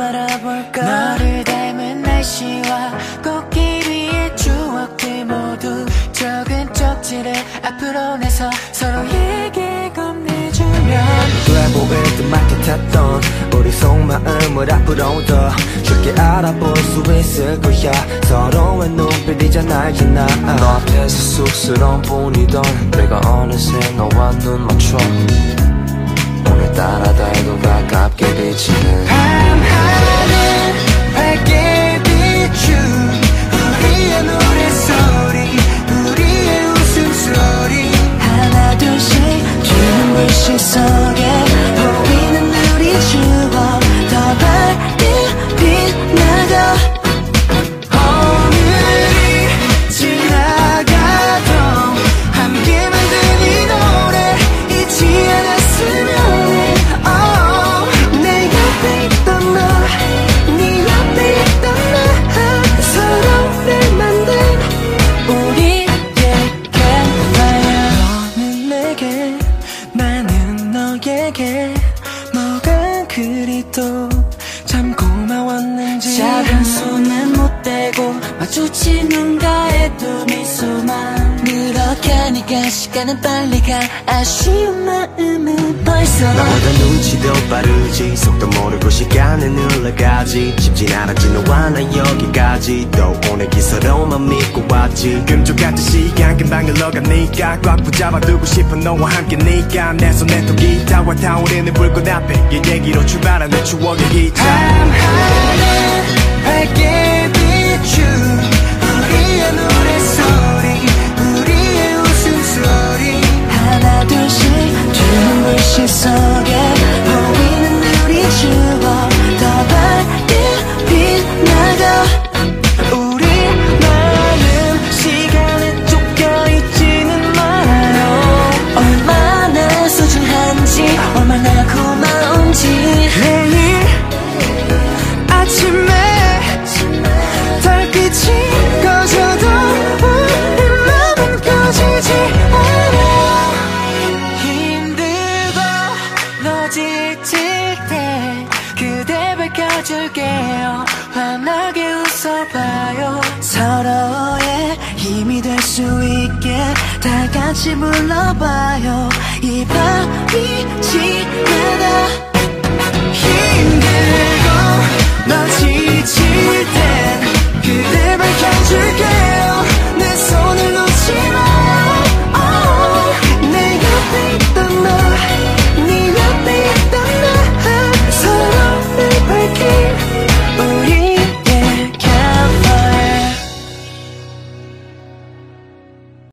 바라볼까? 너를 닮은 날씨와 꽃길 위의 추억들 모두 적은 쪽지를 앞으로 내서 서로에게 건네주면 돼 보일 듯 막듯했던 우리 속마음을 앞으로 더 쉽게 알아볼 수 있을 거야. 서로의 눈빛이잖아 알잖아 너 앞에서 쑥스러운 뿐이던 내가 어느새 너와 눈 맞춰. 오늘따라 달도 가깝게 비치는 속에 보이는 우리 추억. 더 밝게 빛나가 너에게 뭐가 그리 또참 고마웠는지. 작은 손은 못 대고 마주친 눈가에도 미소만 하니까 시간은 빨리 가. 아쉬운 마음은 벌써 나보다 눈치도 빠르지. 속도 모르고 시간은 흘러가지. 쉽진 않았지 너와 나 여기까지. 또 오늘기 서로만 믿고 왔지. 금쪽 같은 시간 금방 흘러가니까 꽉 붙잡아두고 싶은 너와 함께 니까. 내 손에 또 기타와 타오르는 불꽃 앞에 이 얘기로 출발하는 추억의 기차. 밤하늘 밝게 줄게요. 환하게 웃어봐요. 서로의 힘이 될 수 있게 다 같이 불러봐요. 이 밤이 지나가